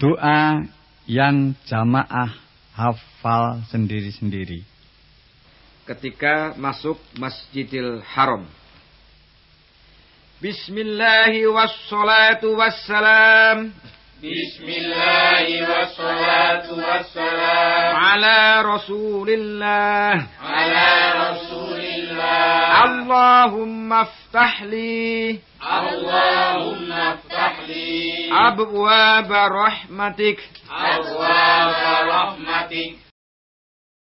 Doa yang jamaah hafal sendiri-sendiri. Ketika masuk Masjidil Haram. Bismillahi wassalatu wassalam. Bismillahi wassalatu wassalam. Ala Rasulillah. Ala Rasulillah. Allahumma aftahli أبواب رحمتك أبواب رحمتك